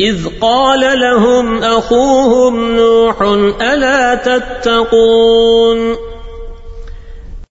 إذ قال لهم أخوهم نوح ألا تتقون